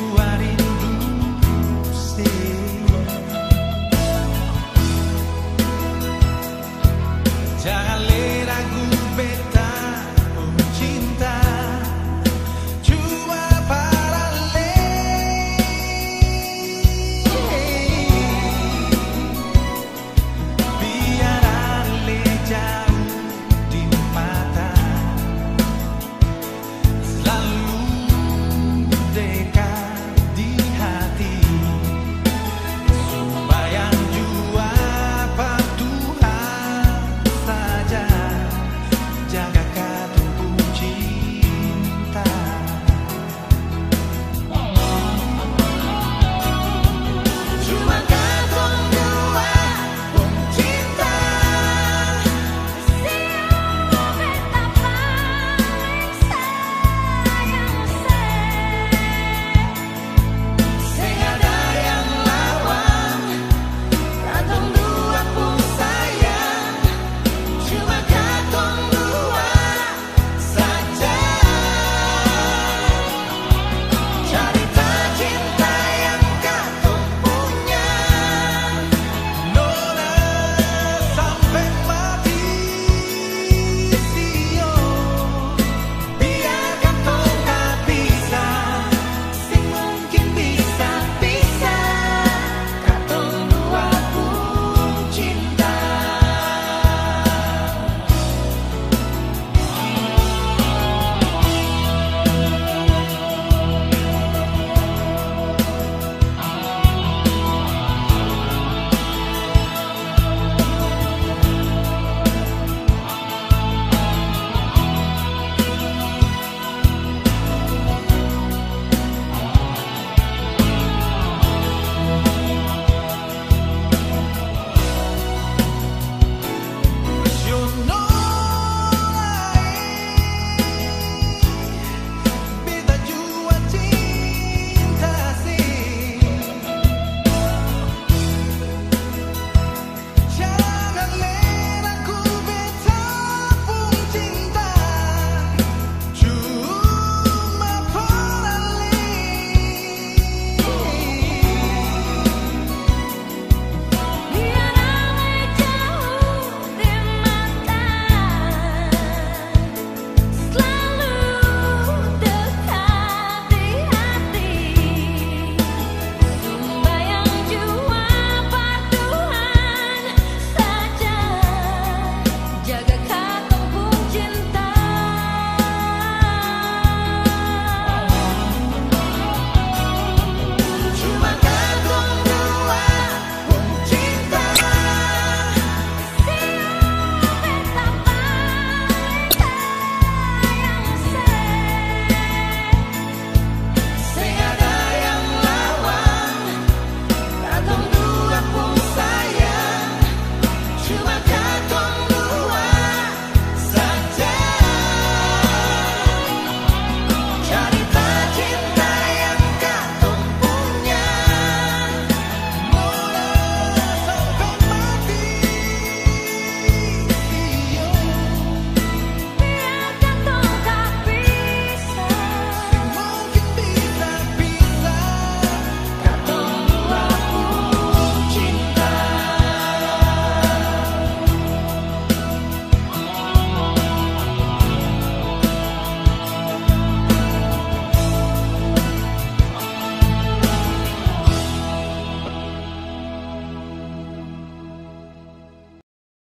you out